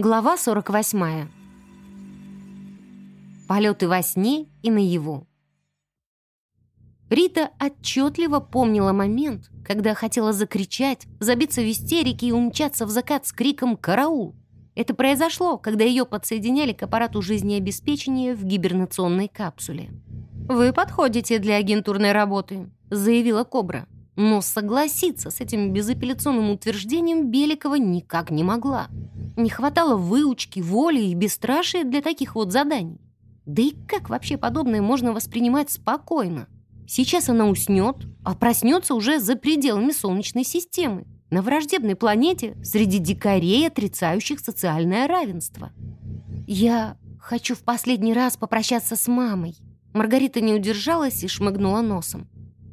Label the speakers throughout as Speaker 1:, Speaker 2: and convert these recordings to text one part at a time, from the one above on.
Speaker 1: Глава 48. Полеты во сне и наяву. Рита отчетливо помнила момент, когда хотела закричать, забиться в истерике и умчаться в закат с криком «Караул!». Это произошло, когда ее подсоединяли к аппарату жизнеобеспечения в гибернационной капсуле. «Вы подходите для агентурной работы», — заявила Кобра. Но согласиться с этим безапелляционным утверждением Беликова никак не могла. Не хватало выучки, воли и бесстрашия для таких вот заданий. Да и как вообще подобное можно воспринимать спокойно? Сейчас она уснет, а проснется уже за пределами Солнечной системы, на враждебной планете среди дикарей, отрицающих социальное равенство. «Я хочу в последний раз попрощаться с мамой». Маргарита не удержалась и шмыгнула носом.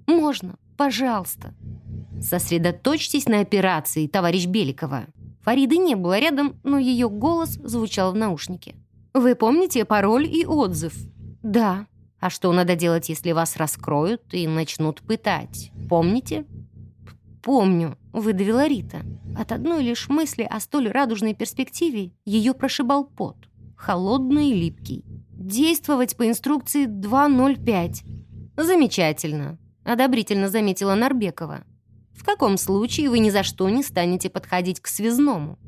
Speaker 1: «Можно, пожалуйста». «Сосредоточьтесь на операции, товарищ Беликова», Фариды не было рядом, но ее голос звучал в наушнике. «Вы помните пароль и отзыв?» «Да». «А что надо делать, если вас раскроют и начнут пытать? Помните?» «Помню», — выдавила Рита. От одной лишь мысли о столь радужной перспективе ее прошибал пот. Холодный и липкий. «Действовать по инструкции 2.05». «Замечательно», — одобрительно заметила Нарбекова. В каком случае вы ни за что не станете подходить к связному?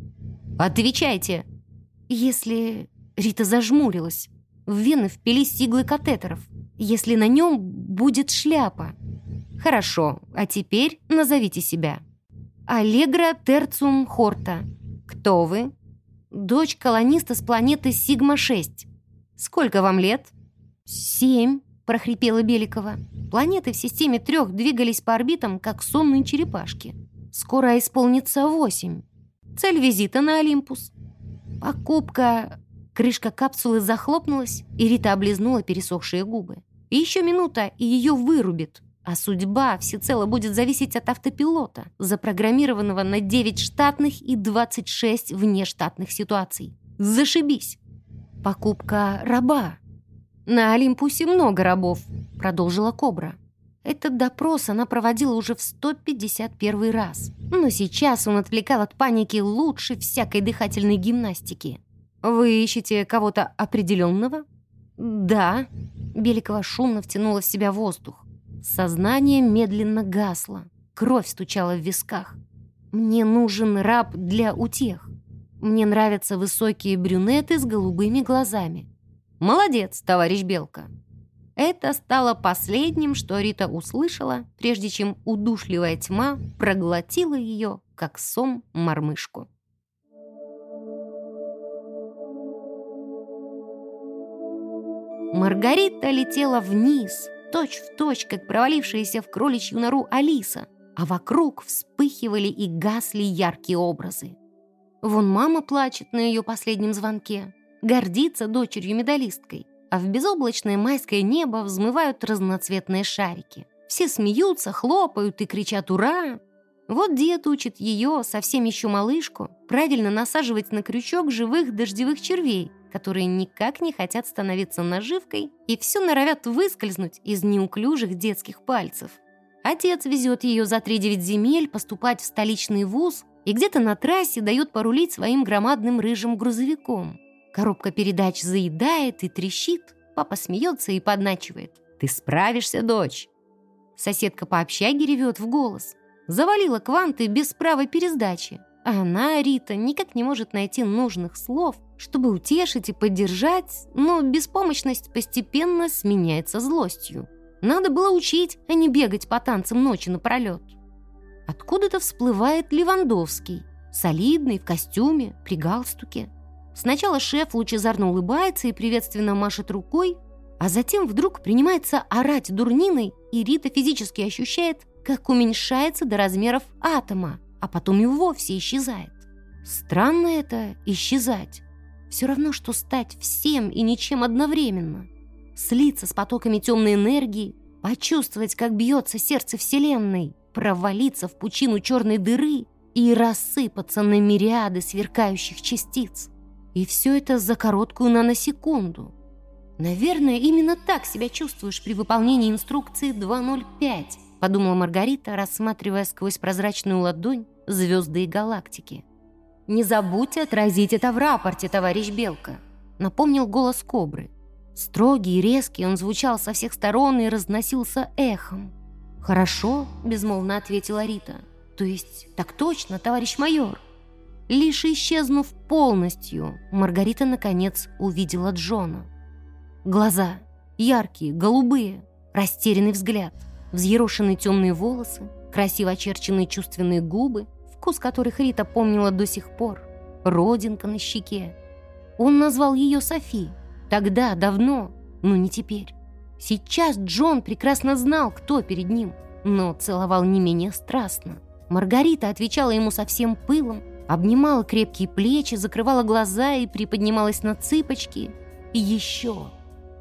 Speaker 1: Отвечайте. Если... Рита зажмурилась. В вены впились иглы катетеров. Если на нем будет шляпа. Хорошо, а теперь назовите себя. Аллегра Терцум Хорта. Кто вы? Дочь колониста с планеты Сигма-6. Сколько вам лет? Семь прохрипела Беликова. Планеты в системе трех двигались по орбитам, как сонные черепашки. Скоро исполнится восемь. Цель визита на Олимпус. Покупка... Крышка капсулы захлопнулась, и Рита облизнула пересохшие губы. И еще минута, и ее вырубит. А судьба всецело будет зависеть от автопилота, запрограммированного на 9 штатных и 26 внештатных ситуаций. Зашибись! Покупка раба. «На Олимпусе много рабов», — продолжила Кобра. Этот допрос она проводила уже в 151 раз. Но сейчас он отвлекал от паники лучше всякой дыхательной гимнастики. «Вы ищете кого-то определенного?» «Да». Беликова шумно втянула в себя воздух. Сознание медленно гасло. Кровь стучала в висках. «Мне нужен раб для утех. Мне нравятся высокие брюнеты с голубыми глазами. «Молодец, товарищ Белка!» Это стало последним, что Рита услышала, прежде чем удушливая тьма проглотила ее, как сом мормышку. Маргарита летела вниз, точь-в-точь, точь, как провалившаяся в кроличью нору Алиса, а вокруг вспыхивали и гасли яркие образы. Вон мама плачет на ее последнем звонке, гордится дочерью-медалисткой, а в безоблачное майское небо взмывают разноцветные шарики. Все смеются, хлопают и кричат «Ура!». Вот дед учит ее, совсем еще малышку, правильно насаживать на крючок живых дождевых червей, которые никак не хотят становиться наживкой и все норовят выскользнуть из неуклюжих детских пальцев. Отец везет ее за 3-9 земель поступать в столичный вуз и где-то на трассе дает порулить своим громадным рыжим грузовиком. Коробка передач заедает и трещит. Папа смеется и подначивает. «Ты справишься, дочь!» Соседка по общаге ревет в голос. Завалила кванты без права пересдачи. А она, Рита, никак не может найти нужных слов, чтобы утешить и поддержать, но беспомощность постепенно сменяется злостью. Надо было учить, а не бегать по танцам ночи напролет. Откуда-то всплывает Левандовский, солидный, в костюме, при галстуке. Сначала шеф лучезарно улыбается и приветственно машет рукой, а затем вдруг принимается орать дурниной, и Рита физически ощущает, как уменьшается до размеров атома, а потом и вовсе исчезает. Странно это — исчезать. Все равно, что стать всем и ничем одновременно. Слиться с потоками темной энергии, почувствовать, как бьется сердце Вселенной, провалиться в пучину черной дыры и рассыпаться на мириады сверкающих частиц. И все это за короткую наносекунду. Наверное, именно так себя чувствуешь при выполнении инструкции 2.05, подумала Маргарита, рассматривая сквозь прозрачную ладонь звезды и галактики. «Не забудьте отразить это в рапорте, товарищ Белка», — напомнил голос кобры. Строгий и резкий он звучал со всех сторон и разносился эхом. «Хорошо», — безмолвно ответила Рита. «То есть, так точно, товарищ майор». Лишь исчезнув полностью, Маргарита, наконец, увидела Джона. Глаза яркие, голубые, растерянный взгляд, взъерошенные темные волосы, красиво очерченные чувственные губы, вкус которых Рита помнила до сих пор, родинка на щеке. Он назвал ее Софи, тогда, давно, но не теперь. Сейчас Джон прекрасно знал, кто перед ним, но целовал не менее страстно. Маргарита отвечала ему со всем пылом, обнимала крепкие плечи, закрывала глаза и приподнималась на цыпочки. И еще.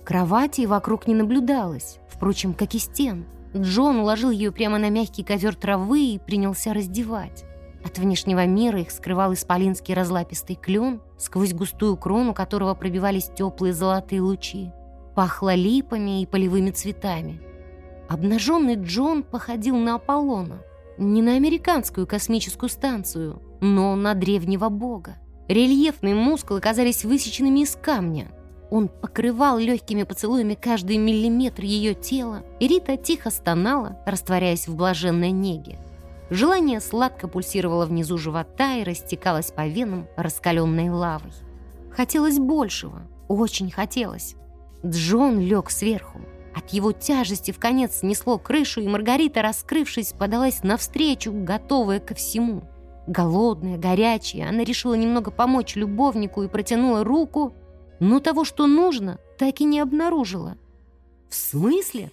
Speaker 1: Кровати вокруг не наблюдалось, впрочем, как и стен. Джон уложил ее прямо на мягкий ковер травы и принялся раздевать. От внешнего мира их скрывал исполинский разлапистый клен, сквозь густую крону которого пробивались теплые золотые лучи. Пахло липами и полевыми цветами. Обнаженный Джон походил на Аполлона. Не на американскую космическую станцию, но на древнего бога. Рельефные мускулы казались высеченными из камня. Он покрывал легкими поцелуями каждый миллиметр ее тела, и Рита тихо стонала, растворяясь в блаженной неге. Желание сладко пульсировало внизу живота и растекалось по венам раскаленной лавой. Хотелось большего, очень хотелось. Джон лег сверху. От его тяжести в конец снесло крышу, и Маргарита, раскрывшись, подалась навстречу, готовая ко всему. Голодная, горячая, она решила немного помочь любовнику и протянула руку, но того, что нужно, так и не обнаружила. «В смысле?»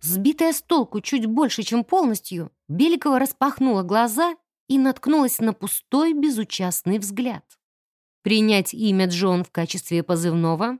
Speaker 1: Сбитая с толку чуть больше, чем полностью, Беликова распахнула глаза и наткнулась на пустой, безучастный взгляд. Принять имя Джон в качестве позывного